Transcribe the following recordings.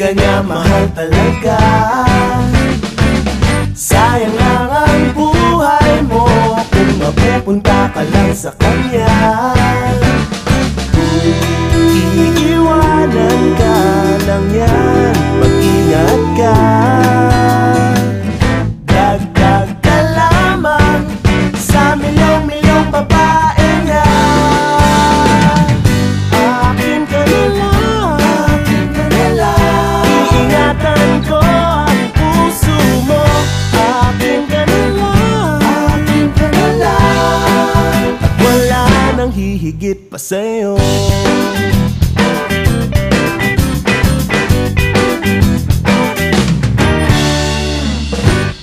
ka niya mahal talaga. Sayang lang ang buhay mo Kung mapupunta ka lang sa kanya. Iiwanan ka lang yan Mag-ingat ka nang hihigit pa sa'yo.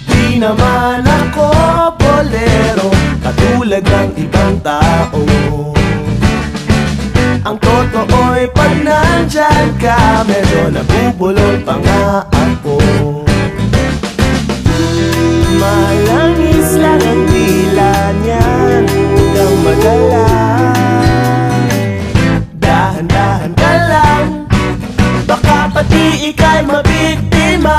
Di naman ako bolero Katulad ng ibang tao. Ang totoo'y pag nandyan ka Medyo nabubulol pa nga Pati ika'y mabiktima.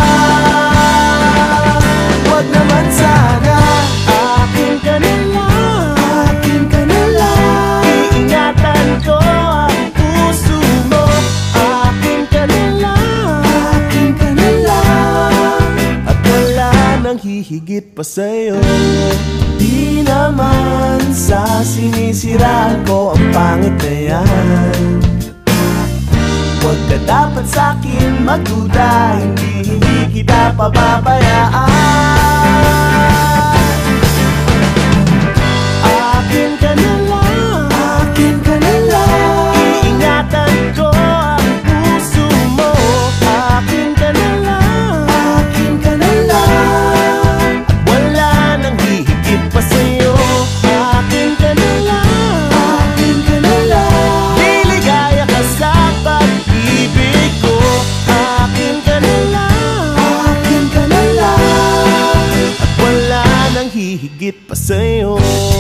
Huwag naman sana Akin ka na lang Akin ka na lang Iingatan ko ang puso mo. Akin ka na lang Akin ka na lang At wala nang hihigit pa sa'yo. Di naman sa sinisiraan ko ang pangit na yan dapat sa'kin magduda. Hindi, hindi kita pababayaan passei ontem.